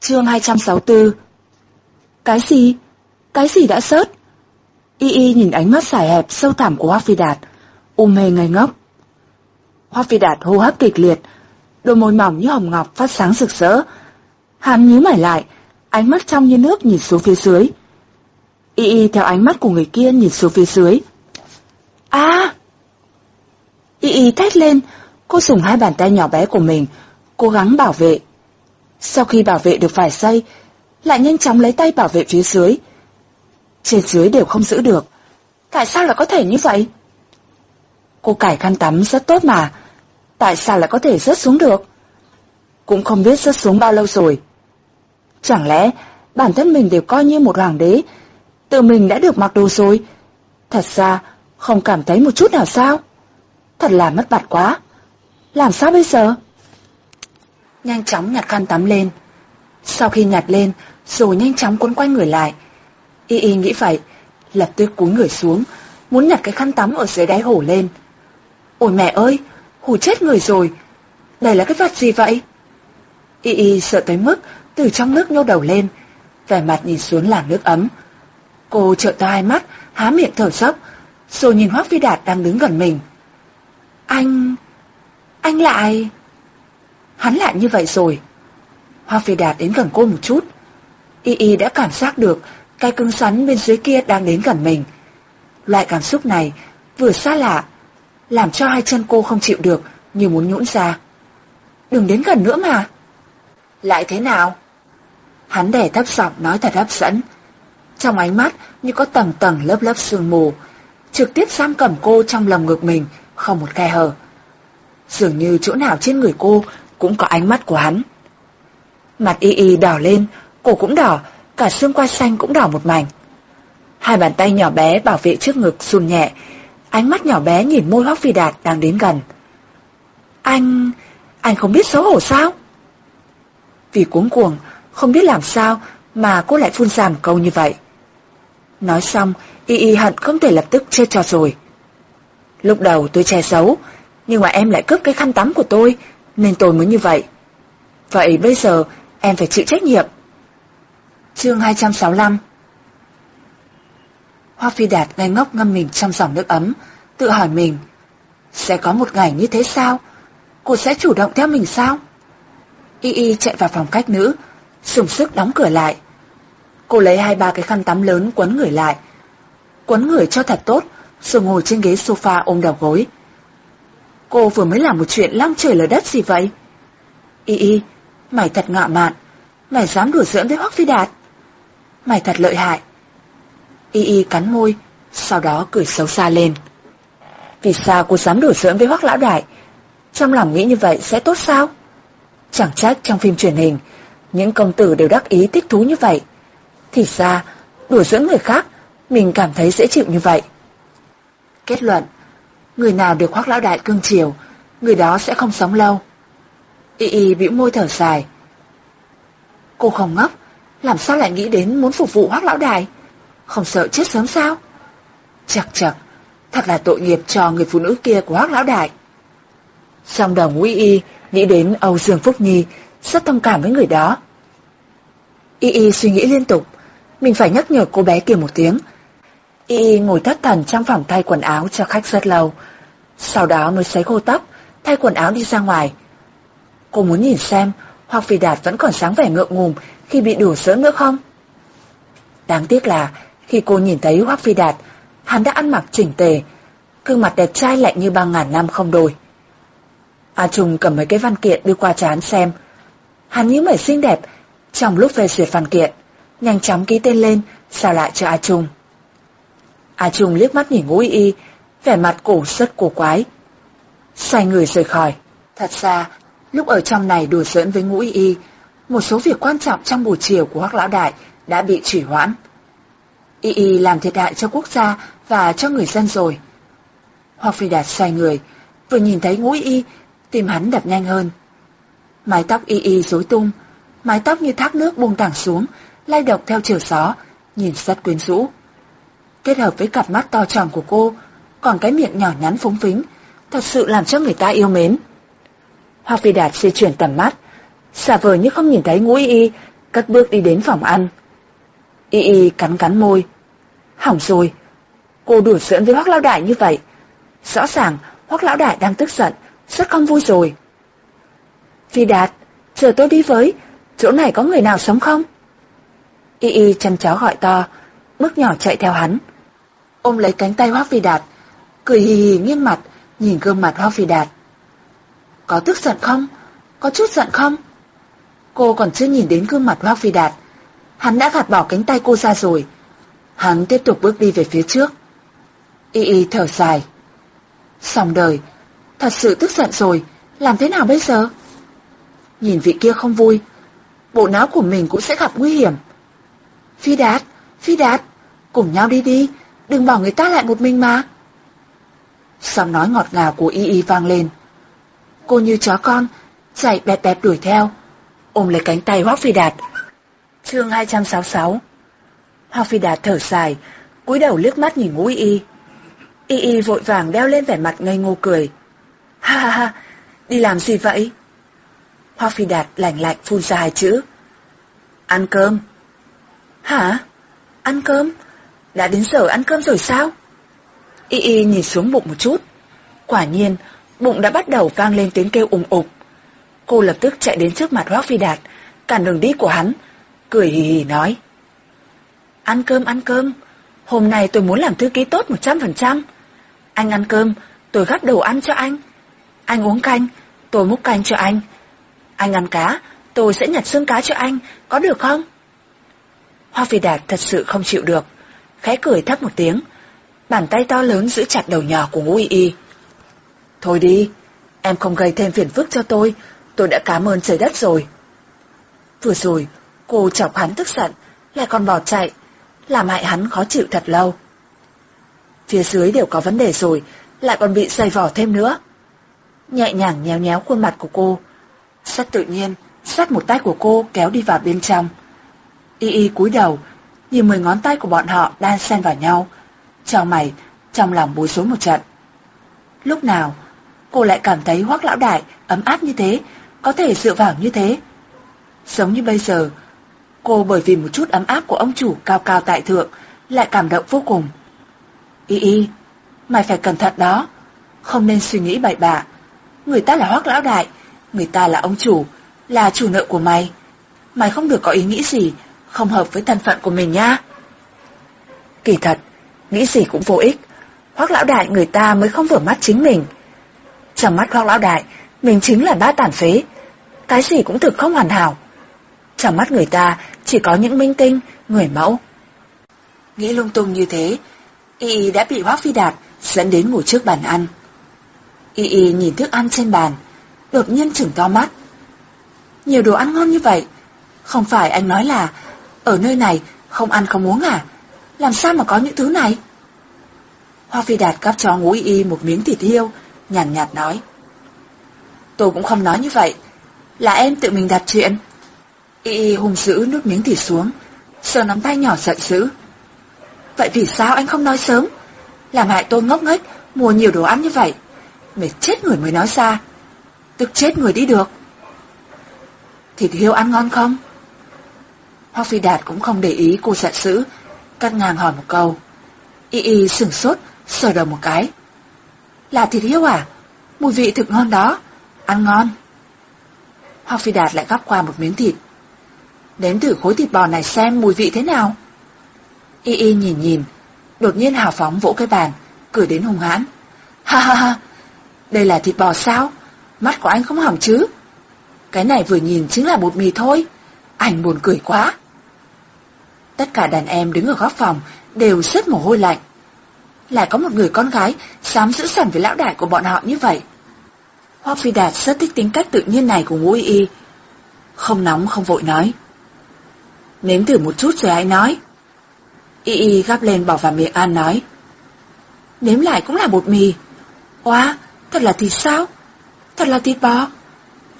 Chương 264 Cái gì? Cái gì đã sớt? Y Y nhìn ánh mắt xài hẹp sâu thẳm của hoa Phi Đạt, u mê ngây ngốc. hoa Phi Đạt hô hấp kịch liệt, đôi môi mỏng như hồng ngọc phát sáng rực rỡ. Hắn nhíu mày lại, ánh mắt trong như nước nhìn xuống phía dưới. Y Y theo ánh mắt của người kia nhìn xuống phía dưới. A! Y Y thét lên, cô dùng hai bàn tay nhỏ bé của mình, cố gắng bảo vệ. Sau khi bảo vệ được vài giây, lại nhanh chóng lấy tay bảo vệ phía dưới. Trên dưới đều không giữ được. Tại sao lại có thể như vậy? Cô cải khăn tắm rất tốt mà. Tại sao lại có thể rớt xuống được? Cũng không biết rớt xuống bao lâu rồi. Chẳng lẽ bản thân mình đều coi như một hoàng đế, tự mình đã được mặc đồ rồi? Thật ra không cảm thấy một chút nào sao? Thật là mất mặt quá. Làm sao bây giờ? Nhanh chóng nhặt khăn tắm lên. Sau khi nhặt lên, rồi nhanh chóng cuốn quanh người lại. Y y nghĩ vậy, lập tức cúi người xuống, muốn nhặt cái khăn tắm ở dưới đáy hổ lên. Ôi mẹ ơi, hù chết người rồi. Đây là cái vật gì vậy? Y y sợ tới mức từ trong nước nhô đầu lên, vẻ mặt nhìn xuống làn nước ấm. Cô trợ to hai mắt, há miệng thở dốc, rồi nhìn Hoác Phi Đạt đang đứng gần mình. Anh... anh lại... Hắn lại như vậy rồi. hoa Phi Đạt đến gần cô một chút. Y Y đã cảm giác được cái cứng rắn bên dưới kia đang đến gần mình. Loại cảm xúc này vừa xa lạ, làm cho hai chân cô không chịu được như muốn nhũn ra. Đừng đến gần nữa mà. Lại thế nào? Hắn đè thấp giọng nói thật hấp dẫn. Trong ánh mắt như có tầng tầng lớp lớp sương mù, trực tiếp giam cầm cô trong lòng ngực mình, không một khe hở. Dường như chỗ nào trên người cô cũng có ánh mắt của hắn. Mặt y y đỏ lên, cổ cũng đỏ, cả xương quai xanh cũng đỏ một mảnh. Hai bàn tay nhỏ bé bảo vệ trước ngực run nhẹ, ánh mắt nhỏ bé nhìn môi Hoắc Phi Đạt đang đến gần. Anh... anh không biết xấu hổ sao? Vì cuống cuồng, không biết làm sao mà cô lại phun ra một câu như vậy. Nói xong, y y hận không thể lập tức chết cho rồi. Lúc đầu tôi che xấu, nhưng mà em lại cướp cái khăn tắm của tôi, nên tôi mới như vậy. Vậy bây giờ em phải chịu trách nhiệm. Chương 265 Hoa Phi Đạt ngây ngốc ngâm mình trong dòng nước ấm, tự hỏi mình, sẽ có một ngày như thế sao? Cô sẽ chủ động theo mình sao? Y Y chạy vào phòng cách nữ, sùng sức đóng cửa lại. Cô lấy hai ba cái khăn tắm lớn quấn người lại. Quấn người cho thật tốt, rồi ngồi trên ghế sofa ôm đầu gối. Cô vừa mới làm một chuyện long trời lở đất gì vậy? Y Y, mày thật ngạo mạn, mày dám đùa giỡn với Hoắc Phi Đạt. Mày thật lợi hại. Y Y cắn môi, sau đó cười xấu xa lên. Vì sao cô dám đùa giỡn với Hoắc Lão Đại? Trong lòng nghĩ như vậy sẽ tốt sao? Chẳng trách trong phim truyền hình, những công tử đều đắc ý thích thú như vậy. Thì ra, đùa giỡn người khác, mình cảm thấy dễ chịu như vậy. Kết luận, người nào được khoác Lão Đại cương chiều, người đó sẽ không sống lâu. Y Y bĩu môi thở dài. Cô không ngốc, làm sao lại nghĩ đến muốn phục vụ hoác Lão Đại? Không sợ chết sớm sao? Chật chật, thật là tội nghiệp cho người phụ nữ kia của hoác Lão Đại. Trong đầu Y Y nghĩ đến Âu Dương Phúc Nhi, rất thông cảm với người đó. Y Y suy nghĩ liên tục, mình phải nhắc nhở cô bé kia một tiếng. Y Y ngồi thất thần trong phòng thay quần áo cho khách rất lâu, sau đó mới sấy khô tóc, thay quần áo đi ra ngoài. Cô muốn nhìn xem Hoặc Phi Đạt vẫn còn sáng vẻ ngượng ngùng khi bị đổ sớm nữa không? Đáng tiếc là khi cô nhìn thấy Hoắc Phi Đạt, hắn đã ăn mặc chỉnh tề, gương mặt đẹp trai lạnh như ba ngàn năm không đổi. A Trung cầm mấy cái văn kiện đưa qua chán xem. Hắn nhíu mày xinh đẹp, trong lúc về duyệt văn kiện, nhanh chóng ký tên lên, sao lại cho A Trung. A Trung liếc mắt nhìn ngũ y, vẻ mặt cổ rất cổ quái. Xoay người rời khỏi. Thật ra, lúc ở trong này đùa giỡn với ngũ y, một số việc quan trọng trong buổi chiều của Hoác Lão Đại đã bị trì hoãn. Y Y làm thiệt hại cho quốc gia và cho người dân rồi. Hoắc Phi Đạt xoay người, vừa nhìn thấy ngũ Y, tim hắn đập nhanh hơn. Mái tóc Y Y rối tung, mái tóc như thác nước buông thẳng xuống, lay động theo chiều gió, nhìn rất quyến rũ. Kết hợp với cặp mắt to tròn của cô, còn cái miệng nhỏ nhắn phúng phính, thật sự làm cho người ta yêu mến. Hoặc Phi Đạt di chuyển tầm mắt, xả vờ như không nhìn thấy ngũ y, cất bước đi đến phòng ăn. Y Y cắn cắn môi. Hỏng rồi, cô đùa giỡn với Hoắc Lão Đại như vậy. Rõ ràng Hoắc Lão Đại đang tức giận, rất không vui rồi. Phi Đạt, chờ tôi đi với, chỗ này có người nào sống không? Y Y chăn chó gọi to, bước nhỏ chạy theo hắn. Ôm lấy cánh tay Hoác Phi Đạt, cười hì hì nghiêng mặt, nhìn gương mặt Hoác Phi Đạt. Có tức giận không? Có chút giận không? Cô còn chưa nhìn đến gương mặt Hoác Phi Đạt. Hắn đã gạt bỏ cánh tay cô ra rồi. Hắn tiếp tục bước đi về phía trước. Y y thở dài. Xong đời, thật sự tức giận rồi, làm thế nào bây giờ? Nhìn vị kia không vui, bộ não của mình cũng sẽ gặp nguy hiểm. Phi Đạt, Phi Đạt, cùng nhau đi đi, đừng bỏ người ta lại một mình mà. Xong nói ngọt ngào của Y Y vang lên. Cô như chó con, chạy bẹp bẹp đuổi theo, ôm lấy cánh tay Hoác Phi Đạt. Chương 266 Hoác Phi Đạt thở dài, cúi đầu liếc mắt nhìn ngũ Y. Y Y vội vàng đeo lên vẻ mặt ngây ngô cười. Ha ha ha, đi làm gì vậy? Hoác Phi Đạt lạnh lạnh phun ra hai chữ. Ăn cơm. Hả? Ăn cơm? Đã đến giờ ăn cơm rồi sao? Y Y nhìn xuống bụng một chút. Quả nhiên, bụng đã bắt đầu vang lên tiếng kêu ủng ục. Cô lập tức chạy đến trước mặt Hoác Phi Đạt, cản đường đi của hắn, cười hì hì nói. Ăn cơm, ăn cơm, hôm nay tôi muốn làm thư ký tốt 100%. Anh ăn cơm, tôi gắp đồ ăn cho anh. Anh uống canh, tôi múc canh cho anh. Anh ăn cá, tôi sẽ nhặt xương cá cho anh, có được không? Hoa Phi Đạt thật sự không chịu được, khẽ cười thấp một tiếng, bàn tay to lớn giữ chặt đầu nhỏ của Ngũ Y Y. Thôi đi, em không gây thêm phiền phức cho tôi, tôi đã cảm ơn trời đất rồi. Vừa rồi, cô chọc hắn tức giận, lại còn bỏ chạy, làm hại hắn khó chịu thật lâu. Phía dưới đều có vấn đề rồi, lại còn bị dày vỏ thêm nữa. Nhẹ nhàng nhéo nhéo khuôn mặt của cô, sát tự nhiên, sát một tay của cô kéo đi vào bên trong. Y y cúi đầu, nhìn mười ngón tay của bọn họ đan xen vào nhau, Chào mày, trong lòng bối rối một trận. Lúc nào, cô lại cảm thấy hoác lão đại ấm áp như thế, có thể dựa vào như thế. Giống như bây giờ, cô bởi vì một chút ấm áp của ông chủ cao cao tại thượng, lại cảm động vô cùng. Y y, mày phải cẩn thận đó, không nên suy nghĩ bậy bạ. Người ta là hoác lão đại, người ta là ông chủ, là chủ nợ của mày. Mày không được có ý nghĩ gì, không hợp với thân phận của mình nha. Kỳ thật, nghĩ gì cũng vô ích. Hoác lão đại người ta mới không vừa mắt chính mình. Trong mắt hoác lão đại, mình chính là ba tàn phế. Cái gì cũng thực không hoàn hảo. Trong mắt người ta chỉ có những minh tinh, người mẫu. Nghĩ lung tung như thế, Y Y đã bị Hoác Phi Đạt dẫn đến ngồi trước bàn ăn. Y Y nhìn thức ăn trên bàn, đột nhiên chừng to mắt. Nhiều đồ ăn ngon như vậy, không phải anh nói là ở nơi này không ăn không uống à? Làm sao mà có những thứ này? Hoa Phi Đạt cắp cho ngũ y một miếng thịt hiêu, nhàn nhạt, nhạt nói. Tôi cũng không nói như vậy, là em tự mình đặt chuyện. Y y hùng dữ nuốt miếng thịt xuống, sờ nắm tay nhỏ giận dữ. Vậy vì sao anh không nói sớm? Làm hại tôi ngốc nghếch mua nhiều đồ ăn như vậy. Mệt chết người mới nói ra. Tức chết người đi được. Thịt hiêu ăn ngon không? Hoác Phi Đạt cũng không để ý cô giận dữ, cắt ngang hỏi một câu. Y y sửng sốt, sờ đầu một cái. Là thịt hiếu à? Mùi vị thực ngon đó, ăn ngon. Hoác Phi Đạt lại gắp qua một miếng thịt. Đến thử khối thịt bò này xem mùi vị thế nào. Y y nhìn nhìn, đột nhiên hào phóng vỗ cái bàn, cười đến hùng hãn. Ha ha ha, đây là thịt bò sao? Mắt của anh không hỏng chứ? Cái này vừa nhìn chính là bột mì thôi. Anh buồn cười quá. Tất cả đàn em đứng ở góc phòng đều rất mồ hôi lạnh. Lại có một người con gái dám giữ sẵn với lão đại của bọn họ như vậy. Hoa Phi Đạt rất thích tính cách tự nhiên này của Ngũ Y. Không nóng, không vội nói. Nếm thử một chút rồi hãy nói. Y Y gắp lên bỏ vào miệng An nói. Nếm lại cũng là bột mì. quá thật là thịt sao? Thật là thịt bò.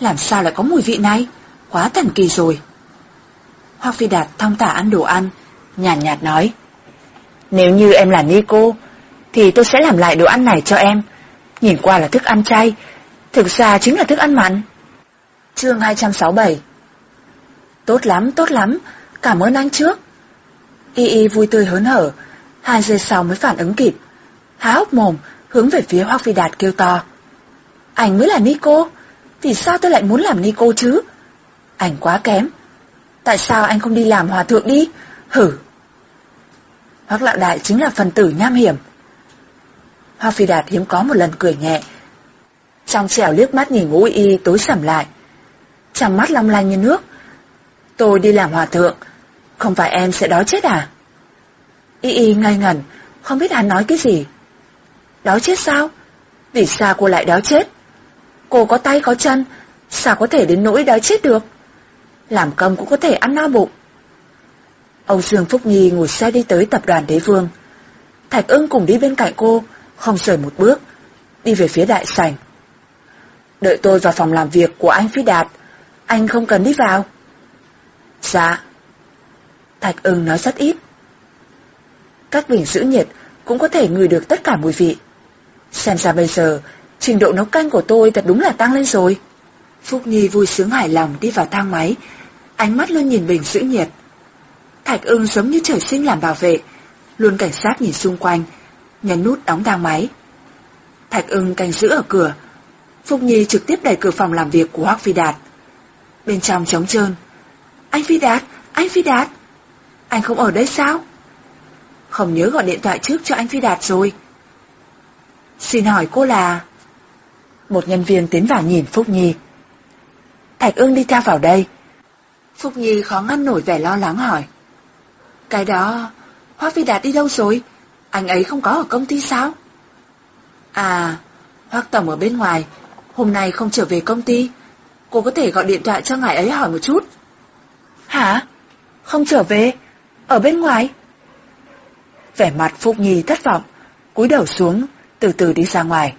Làm sao lại có mùi vị này? Quá thần kỳ rồi. Hoác Phi Đạt thong thả ăn đồ ăn, nhàn nhạt, nhạt nói. Nếu như em là Nico, thì tôi sẽ làm lại đồ ăn này cho em. Nhìn qua là thức ăn chay, thực ra chính là thức ăn mặn. Chương 267 Tốt lắm, tốt lắm, cảm ơn anh trước. Y Y vui tươi hớn hở, hai giây sau mới phản ứng kịp. Há hốc mồm, hướng về phía Hoác Phi Đạt kêu to. Anh mới là Nico, vì sao tôi lại muốn làm Nico chứ? Anh quá kém. Tại sao anh không đi làm hòa thượng đi? Hử! Hoác Lão Đại chính là phần tử nham hiểm. Hoa Phi Đạt hiếm có một lần cười nhẹ. Trong trẻo liếc mắt nhìn ngũ y tối sầm lại. Trong mắt long lanh như nước. Tôi đi làm hòa thượng, không phải em sẽ đói chết à? Y y ngây ngẩn, không biết hắn nói cái gì. Đói chết sao? Vì sao cô lại đói chết? Cô có tay có chân, sao có thể đến nỗi đói chết được? Làm công cũng có thể ăn no bụng. Âu Dương Phúc Nhi ngồi xe đi tới tập đoàn đế vương. Thạch ưng cùng đi bên cạnh cô, không rời một bước, đi về phía đại sảnh. Đợi tôi vào phòng làm việc của anh Phi Đạt, anh không cần đi vào. Dạ. Thạch ưng nói rất ít. Các bình giữ nhiệt cũng có thể ngửi được tất cả mùi vị. Xem ra bây giờ, trình độ nấu canh của tôi thật đúng là tăng lên rồi. Phúc Nhi vui sướng hài lòng đi vào thang máy, ánh mắt luôn nhìn bình giữ nhiệt. Thạch ưng giống như trời sinh làm bảo vệ, luôn cảnh sát nhìn xung quanh, nhấn nút đóng thang máy. Thạch ưng canh giữ ở cửa, Phúc Nhi trực tiếp đẩy cửa phòng làm việc của Hoác Phi Đạt. Bên trong trống trơn. Anh Phi Đạt, anh Phi Đạt. Anh không ở đây sao? Không nhớ gọi điện thoại trước cho anh Phi Đạt rồi. Xin hỏi cô là... Một nhân viên tiến vào nhìn Phúc Nhi. Thạch ưng đi theo vào đây. Phúc Nhi khó ngăn nổi vẻ lo lắng hỏi. Cái đó... Hoa Phi Đạt đi đâu rồi? Anh ấy không có ở công ty sao? À, Hoác Tổng ở bên ngoài, hôm nay không trở về công ty. Cô có thể gọi điện thoại cho ngài ấy hỏi một chút. Hả? Không trở về? Ở bên ngoài? Vẻ mặt Phúc Nhi thất vọng, cúi đầu xuống, từ từ đi ra ngoài.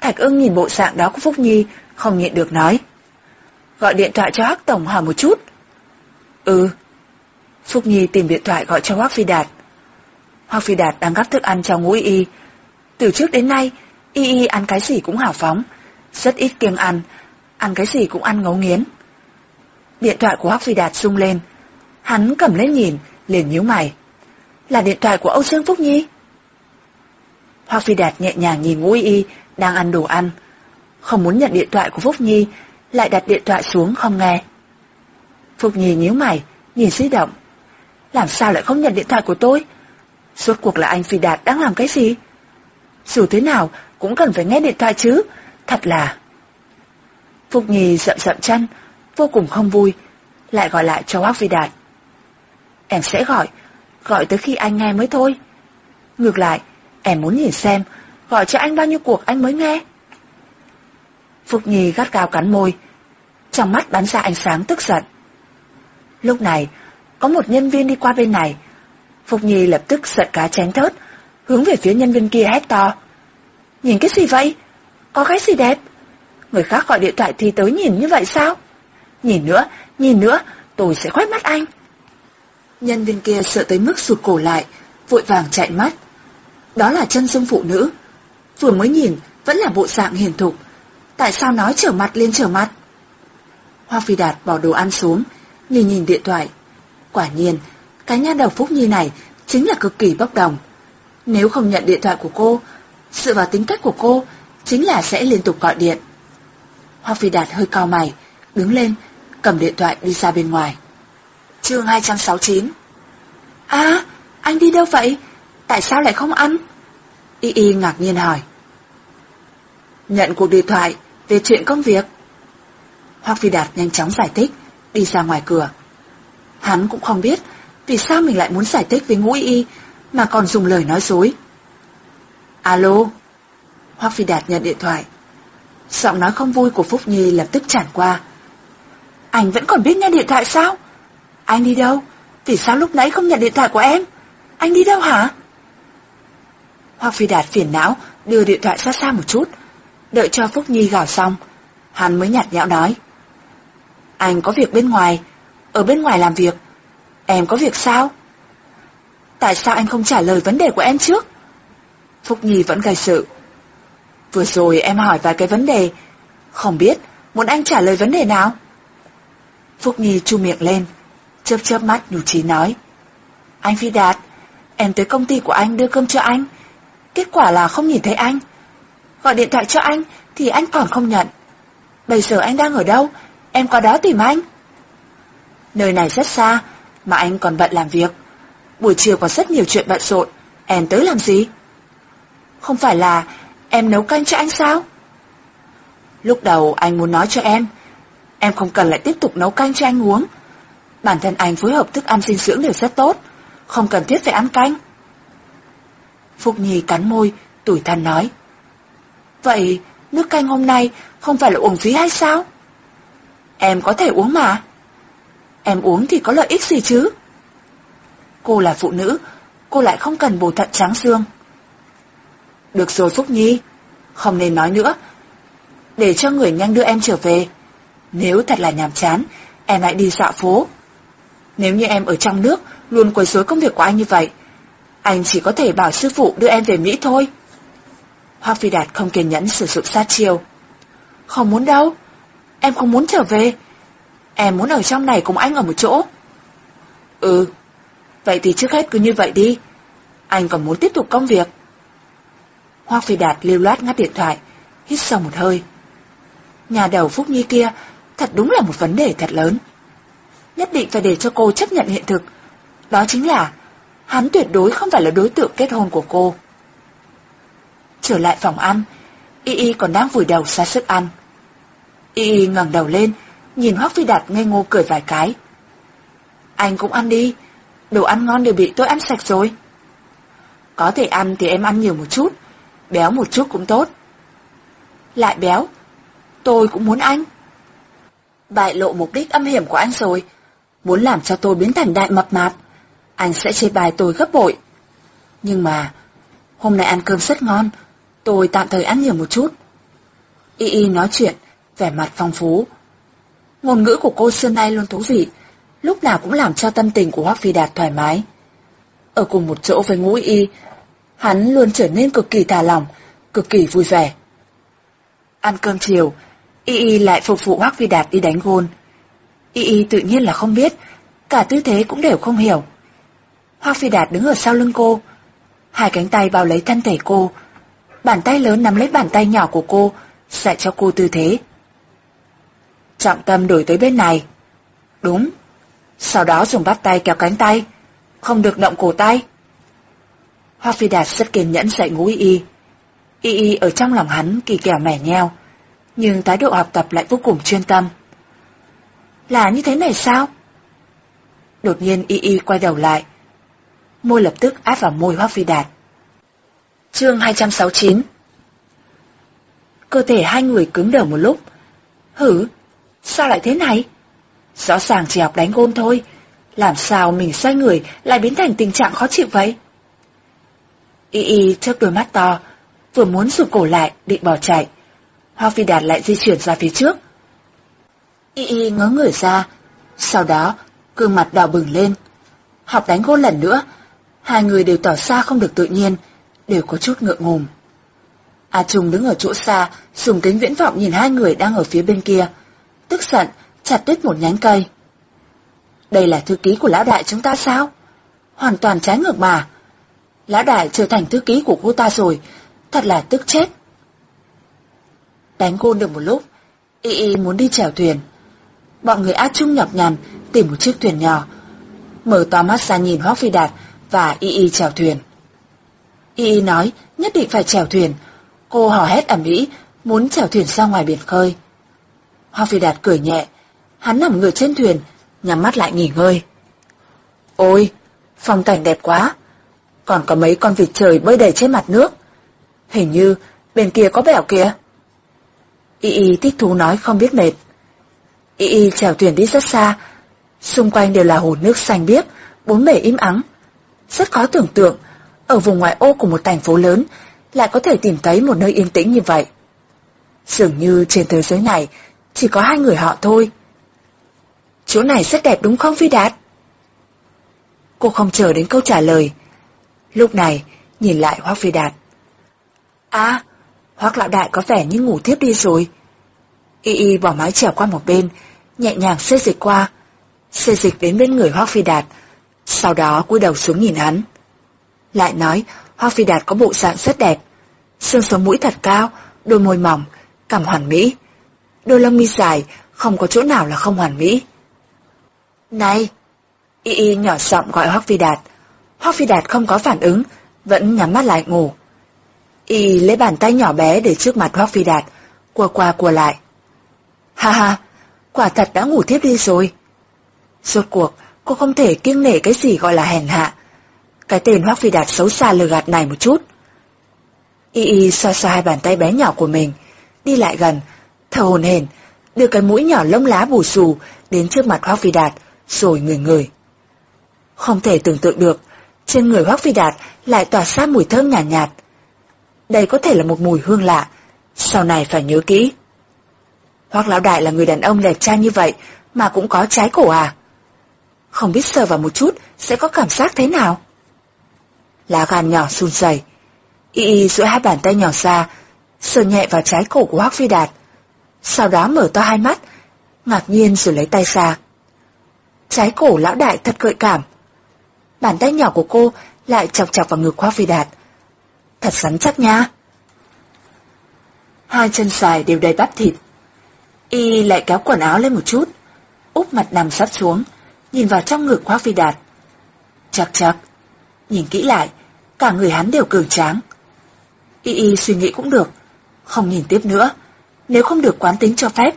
Thạch ưng nhìn bộ dạng đó của Phúc Nhi, không nhịn được nói. Gọi điện thoại cho Hắc Tổng hỏi một chút. Ừ. Phúc Nhi tìm điện thoại gọi cho Hoác Phi Đạt. Hoác Phi Đạt đang gắp thức ăn cho ngũ y. Từ trước đến nay, y y ăn cái gì cũng hào phóng, rất ít kiêng ăn, ăn cái gì cũng ăn ngấu nghiến. Điện thoại của Hoác Phi Đạt rung lên, hắn cầm lên nhìn, liền nhíu mày. Là điện thoại của Âu Dương Phúc Nhi. Hoác Phi Đạt nhẹ nhàng nhìn ngũ y đang ăn đồ ăn, không muốn nhận điện thoại của Phúc Nhi, lại đặt điện thoại xuống không nghe. Phục Nhi nhíu mày, nhìn di động. Làm sao lại không nhận điện thoại của tôi? Suốt cuộc là anh Phi Đạt đang làm cái gì? Dù thế nào cũng cần phải nghe điện thoại chứ, thật là... Phục Nhi rậm rậm chân, vô cùng không vui, lại gọi lại cho bác Phi Đạt. Em sẽ gọi, gọi tới khi anh nghe mới thôi. Ngược lại, em muốn nhìn xem, gọi cho anh bao nhiêu cuộc anh mới nghe. Phúc Nhi gắt cao cắn môi, trong mắt bắn ra ánh sáng tức giận. Lúc này, có một nhân viên đi qua bên này. Phúc Nhi lập tức giật cá chén thớt, hướng về phía nhân viên kia hét to. Nhìn cái gì vậy? Có cái gì đẹp? Người khác gọi điện thoại thì tới nhìn như vậy sao? Nhìn nữa, nhìn nữa, tôi sẽ khoét mắt anh. Nhân viên kia sợ tới mức sụt cổ lại, vội vàng chạy mất. Đó là chân dung phụ nữ. Vừa mới nhìn, vẫn là bộ dạng hiền thục. Tại sao nói trở mặt lên trở mặt? Hoa Phi Đạt bỏ đồ ăn xuống, nhìn nhìn điện thoại. Quả nhiên, cái nha đầu Phúc Nhi này chính là cực kỳ bốc đồng. Nếu không nhận điện thoại của cô, sự vào tính cách của cô chính là sẽ liên tục gọi điện. Hoa Phi Đạt hơi cao mày, đứng lên, cầm điện thoại đi ra bên ngoài. chương 269 À, anh đi đâu vậy? Tại sao lại không ăn? Y Y ngạc nhiên hỏi. Nhận cuộc điện thoại về chuyện công việc. Hoác Phi Đạt nhanh chóng giải thích, đi ra ngoài cửa. Hắn cũng không biết vì sao mình lại muốn giải thích với ngũ y mà còn dùng lời nói dối. Alo? Hoác Phi Đạt nhận điện thoại. Giọng nói không vui của Phúc Nhi lập tức tràn qua. Anh vẫn còn biết nghe điện thoại sao? Anh đi đâu? Vì sao lúc nãy không nhận điện thoại của em? Anh đi đâu hả? Hoác Phi Đạt phiền não đưa điện thoại xa xa một chút, đợi cho Phúc Nhi gào xong, hắn mới nhạt nhẽo nói. Anh có việc bên ngoài, ở bên ngoài làm việc. Em có việc sao? Tại sao anh không trả lời vấn đề của em trước? Phúc Nhi vẫn gây sự. Vừa rồi em hỏi vài cái vấn đề, không biết muốn anh trả lời vấn đề nào? Phúc Nhi chu miệng lên, chớp chớp mắt nhủ trí nói. Anh Phi Đạt, em tới công ty của anh đưa cơm cho anh. Kết quả là không nhìn thấy anh. Gọi điện thoại cho anh thì anh còn không nhận. Bây giờ anh đang ở đâu? Em qua đó tìm anh. Nơi này rất xa, mà anh còn bận làm việc. Buổi chiều có rất nhiều chuyện bận rộn, em tới làm gì? Không phải là em nấu canh cho anh sao? Lúc đầu anh muốn nói cho em, em không cần lại tiếp tục nấu canh cho anh uống. Bản thân anh phối hợp thức ăn dinh dưỡng đều rất tốt, không cần thiết phải ăn canh. Phúc Nhi cắn môi, tủi thân nói. Vậy, nước canh hôm nay không phải là uống phí hay sao? Em có thể uống mà. Em uống thì có lợi ích gì chứ? Cô là phụ nữ, cô lại không cần bổ thận trắng xương. Được rồi Phúc Nhi, không nên nói nữa. Để cho người nhanh đưa em trở về. Nếu thật là nhàm chán, em hãy đi dạo phố. Nếu như em ở trong nước, luôn quấy rối công việc của anh như vậy, anh chỉ có thể bảo sư phụ đưa em về Mỹ thôi. Hoa Phi Đạt không kiên nhẫn sử dụng sát chiêu. Không muốn đâu, em không muốn trở về. Em muốn ở trong này cùng anh ở một chỗ. Ừ, vậy thì trước hết cứ như vậy đi. Anh còn muốn tiếp tục công việc. Hoa Phi Đạt lưu loát ngắt điện thoại, hít sâu một hơi. Nhà đầu Phúc Nhi kia thật đúng là một vấn đề thật lớn. Nhất định phải để cho cô chấp nhận hiện thực. Đó chính là hắn tuyệt đối không phải là đối tượng kết hôn của cô. Trở lại phòng ăn, Y Y còn đang vùi đầu ra sức ăn. Y Y ngẩng đầu lên, nhìn Hoắc Phi Đạt ngây ngô cười vài cái. Anh cũng ăn đi, đồ ăn ngon đều bị tôi ăn sạch rồi. Có thể ăn thì em ăn nhiều một chút, béo một chút cũng tốt. Lại béo, tôi cũng muốn anh. Bại lộ mục đích âm hiểm của anh rồi, muốn làm cho tôi biến thành đại mập mạp, anh sẽ chê bài tôi gấp bội. Nhưng mà, hôm nay ăn cơm rất ngon, tôi tạm thời ăn nhiều một chút. Y Y nói chuyện, vẻ mặt phong phú. Ngôn ngữ của cô xưa nay luôn thú vị, lúc nào cũng làm cho tâm tình của Hoắc Phi Đạt thoải mái. Ở cùng một chỗ với ngũ Y, hắn luôn trở nên cực kỳ thả lòng cực kỳ vui vẻ. Ăn cơm chiều, Y Y lại phục vụ Hoắc Phi Đạt đi đánh gôn. Y Y tự nhiên là không biết, cả tư thế cũng đều không hiểu. Hoắc Phi Đạt đứng ở sau lưng cô, hai cánh tay bao lấy thân thể cô, bàn tay lớn nắm lấy bàn tay nhỏ của cô, dạy cho cô tư thế. Trọng tâm đổi tới bên này. Đúng. Sau đó dùng bắt tay kéo cánh tay, không được động cổ tay. Hoa Phi Đạt rất kiên nhẫn dạy ngũ y y. Y y ở trong lòng hắn kỳ kèo mẻ nheo, nhưng thái độ học tập lại vô cùng chuyên tâm. Là như thế này sao? Đột nhiên y y quay đầu lại, môi lập tức áp vào môi hoa Phi Đạt. Chương 269 Cơ thể hai người cứng đờ một lúc. Hử? Sao lại thế này? Rõ ràng chỉ học đánh gôn thôi. Làm sao mình xoay người lại biến thành tình trạng khó chịu vậy? Y y chớp đôi mắt to, vừa muốn rụt cổ lại định bỏ chạy. Hoa Phi Đạt lại di chuyển ra phía trước. Y y ngớ người ra, sau đó gương mặt đỏ bừng lên. Học đánh gôn lần nữa, hai người đều tỏ ra không được tự nhiên, đều có chút ngượng ngùng. A Trung đứng ở chỗ xa, dùng kính viễn vọng nhìn hai người đang ở phía bên kia. Tức giận, chặt đứt một nhánh cây. Đây là thư ký của lão đại chúng ta sao? Hoàn toàn trái ngược mà. Lão đại trở thành thư ký của cô ta rồi, thật là tức chết. Đánh gôn được một lúc, Y Y muốn đi chèo thuyền. Bọn người A Trung nhọc nhằn tìm một chiếc thuyền nhỏ. Mở to mắt ra nhìn Hoác Phi Đạt và Y Y chèo thuyền. Y Y nói nhất định phải chèo thuyền. Cô hò hét ẩm ĩ, muốn chèo thuyền ra ngoài biển khơi. Hoa Phi Đạt cười nhẹ, hắn nằm ngửa trên thuyền, nhắm mắt lại nghỉ ngơi. Ôi, phong cảnh đẹp quá, còn có mấy con vịt trời bơi đầy trên mặt nước. Hình như bên kia có bèo kìa. Y Y thích thú nói không biết mệt. Y Y chèo thuyền đi rất xa, xung quanh đều là hồ nước xanh biếc, bốn bể im ắng. Rất khó tưởng tượng, ở vùng ngoại ô của một thành phố lớn lại có thể tìm thấy một nơi yên tĩnh như vậy. Dường như trên thế giới này chỉ có hai người họ thôi. Chỗ này rất đẹp đúng không Phi Đạt? Cô không chờ đến câu trả lời. Lúc này, nhìn lại Hoác Phi Đạt. À, Hoác Lão Đại có vẻ như ngủ thiếp đi rồi. Y Y bỏ mái trèo qua một bên, nhẹ nhàng xê dịch qua, xê dịch đến bên người Hoác Phi Đạt, sau đó cúi đầu xuống nhìn hắn. Lại nói, hoa Phi Đạt có bộ dạng rất đẹp, xương sống mũi thật cao, đôi môi mỏng, cằm hoàn mỹ. Đôi lông mi dài, không có chỗ nào là không hoàn mỹ. Này! Y Y nhỏ giọng gọi hoa Phi Đạt. hoa Phi Đạt không có phản ứng, vẫn nhắm mắt lại ngủ. Y lấy bàn tay nhỏ bé để trước mặt hoa Phi Đạt, qua qua qua lại. Ha ha, quả thật đã ngủ tiếp đi rồi. Rốt cuộc, cô không thể kiêng nể cái gì gọi là hèn hạ. Cái tên Hoác Phi Đạt xấu xa lừa gạt này một chút. Y Y xoa xoa hai bàn tay bé nhỏ của mình, đi lại gần, thở hồn hển, đưa cái mũi nhỏ lông lá bù xù đến trước mặt Hoác Phi Đạt, rồi người người. Không thể tưởng tượng được, trên người Hoác Phi Đạt lại tỏa ra mùi thơm nhàn nhạt, nhạt. Đây có thể là một mùi hương lạ, sau này phải nhớ kỹ. Hoác Lão Đại là người đàn ông đẹp trai như vậy mà cũng có trái cổ à? Không biết sờ vào một chút sẽ có cảm giác thế nào? Lá gan nhỏ run rẩy, Y Y duỗi hai bàn tay nhỏ ra, sờ nhẹ vào trái cổ của Hoác Phi Đạt. Sau đó mở to hai mắt, ngạc nhiên rồi lấy tay ra. Trái cổ lão đại thật gợi cảm. Bàn tay nhỏ của cô lại chọc chọc vào ngực Hoác Phi Đạt. Thật rắn chắc nha. Hai chân dài đều đầy bắp thịt. Y lại kéo quần áo lên một chút, úp mặt nằm sắp xuống, nhìn vào trong ngực Hoác Phi Đạt. Chắc chắc, nhìn kỹ lại, cả người hắn đều cường tráng. Y Y suy nghĩ cũng được, không nhìn tiếp nữa, nếu không được quán tính cho phép.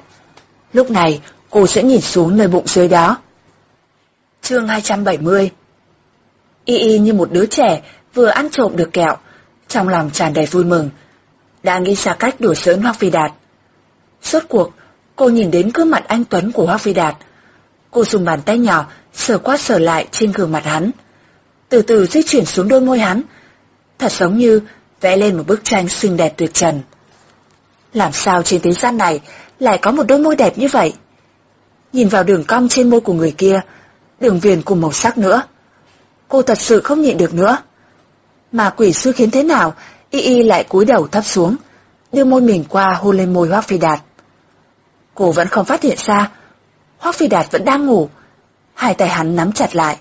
Lúc này, cô sẽ nhìn xuống nơi bụng dưới đó. Chương 270 Y Y như một đứa trẻ vừa ăn trộm được kẹo, trong lòng tràn đầy vui mừng, đã nghĩ ra cách đuổi giỡn Hoác Phi Đạt. Suốt cuộc, cô nhìn đến gương mặt anh Tuấn của Hoác Phi Đạt. Cô dùng bàn tay nhỏ sờ qua sờ lại trên gương mặt hắn. Từ từ di chuyển xuống đôi môi hắn, thật giống như vẽ lên một bức tranh xinh đẹp tuyệt trần. Làm sao trên thế gian này lại có một đôi môi đẹp như vậy? Nhìn vào đường cong trên môi của người kia, đường viền cùng màu sắc nữa. Cô thật sự không nhịn được nữa. Mà quỷ sư khiến thế nào, Y Y lại cúi đầu thấp xuống, đưa môi mình qua hôn lên môi Hoác Phi Đạt. Cô vẫn không phát hiện ra, Hoác Phi Đạt vẫn đang ngủ, hai tay hắn nắm chặt lại.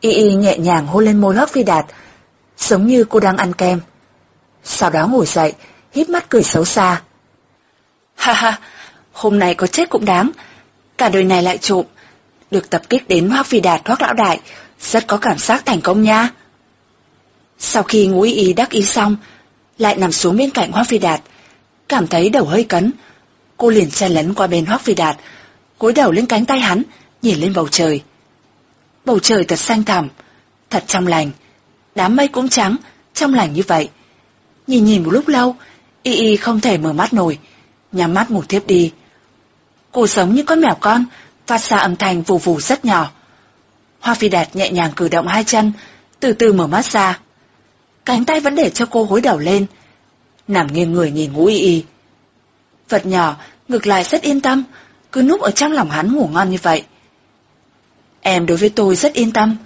Y Y nhẹ nhàng hôn lên môi Hoác Phi Đạt, giống như cô đang ăn kem. Sau đó ngồi dậy, hít mắt cười xấu xa. Ha ha, hôm nay có chết cũng đáng, cả đời này lại trộm, được tập kích đến Hoác Phi Đạt Hoác Lão Đại, rất có cảm giác thành công nha. Sau khi ngũ y đắc ý xong, lại nằm xuống bên cạnh Hoác Phi Đạt, cảm thấy đầu hơi cấn. Cô liền chen lấn qua bên Hoác Phi Đạt, cúi đầu lên cánh tay hắn, nhìn lên bầu trời. Bầu trời thật xanh thẳm, thật trong lành, đám mây cũng trắng, trong lành như vậy. Nhìn nhìn một lúc lâu, y y không thể mở mắt nổi, nhắm mắt ngủ tiếp đi. Cô sống như con mèo con, phát ra âm thanh vù vù rất nhỏ. Hoa Phi Đạt nhẹ nhàng cử động hai chân, từ từ mở mắt ra. Cánh tay vẫn để cho cô gối đầu lên, nằm nghiêng người nhìn ngũ y y. Vật nhỏ, ngược lại rất yên tâm, cứ núp ở trong lòng hắn ngủ ngon như vậy. Em đối với tôi rất yên tâm,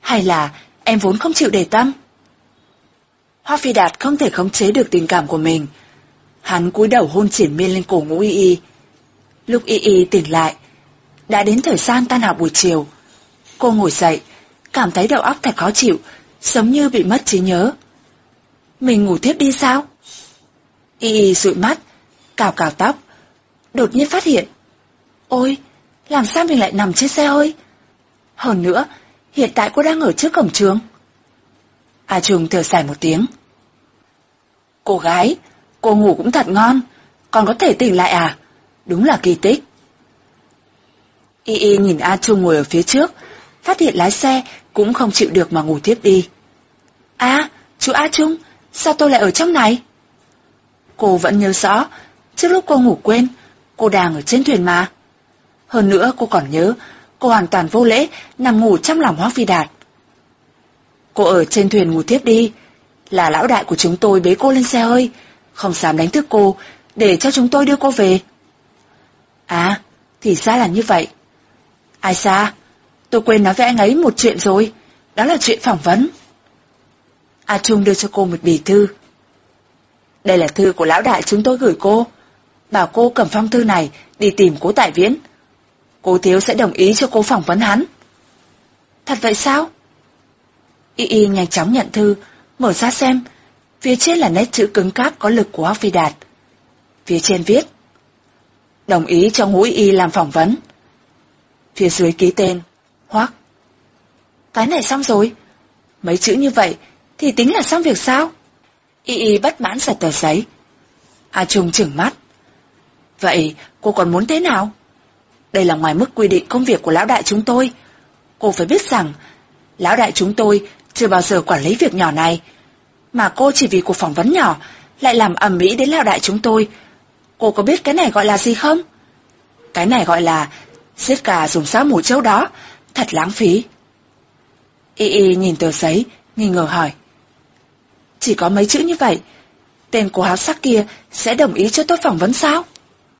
hay là em vốn không chịu để tâm? Hoa Phi Đạt không thể khống chế được tình cảm của mình. Hắn cúi đầu hôn triển miên lên cổ ngũ y y. Lúc y y tỉnh lại, đã đến thời gian tan học buổi chiều. Cô ngồi dậy, cảm thấy đầu óc thật khó chịu, giống như bị mất trí nhớ. Mình ngủ tiếp đi sao? Y y dụi mắt, cào cào tóc, đột nhiên phát hiện. Ôi, làm sao mình lại nằm trên xe hơi? Hơn nữa, hiện tại cô đang ở trước cổng trường. A Trung thở dài một tiếng. Cô gái, cô ngủ cũng thật ngon, còn có thể tỉnh lại à? Đúng là kỳ tích. Y Y nhìn A Trung ngồi ở phía trước, phát hiện lái xe cũng không chịu được mà ngủ tiếp đi. À, chú A Trung, sao tôi lại ở trong này? Cô vẫn nhớ rõ, trước lúc cô ngủ quên, cô đang ở trên thuyền mà. Hơn nữa cô còn nhớ, cô hoàn toàn vô lễ nằm ngủ trong lòng Hoác Phi Đạt. Cô ở trên thuyền ngủ tiếp đi, là lão đại của chúng tôi bế cô lên xe hơi, không dám đánh thức cô, để cho chúng tôi đưa cô về. À, thì ra là như vậy. Ai xa, tôi quên nói với anh ấy một chuyện rồi, đó là chuyện phỏng vấn. A Trung đưa cho cô một bì thư. Đây là thư của lão đại chúng tôi gửi cô. bảo cô cầm phong thư này đi tìm cố tại viễn. Cô thiếu sẽ đồng ý cho cô phỏng vấn hắn. Thật vậy sao? Y Y nhanh chóng nhận thư, mở ra xem. Phía trên là nét chữ cứng cáp có lực của Hoác Phi Đạt. Phía trên viết. Đồng ý cho ngũ Y làm phỏng vấn. Phía dưới ký tên. Hoác. Cái này xong rồi. Mấy chữ như vậy thì tính là xong việc sao? Y Y bất mãn giật tờ giấy. A Trung chừng mắt. Vậy cô còn muốn thế nào? Đây là ngoài mức quy định công việc của lão đại chúng tôi. Cô phải biết rằng, lão đại chúng tôi chưa bao giờ quản lý việc nhỏ này. Mà cô chỉ vì cuộc phỏng vấn nhỏ lại làm ầm ĩ đến lão đại chúng tôi. Cô có biết cái này gọi là gì không? Cái này gọi là giết gà dùng sao mù châu đó, thật lãng phí. Y Y nhìn tờ giấy, nghi ngờ hỏi. Chỉ có mấy chữ như vậy, tên của háo sắc kia sẽ đồng ý cho tôi phỏng vấn sao?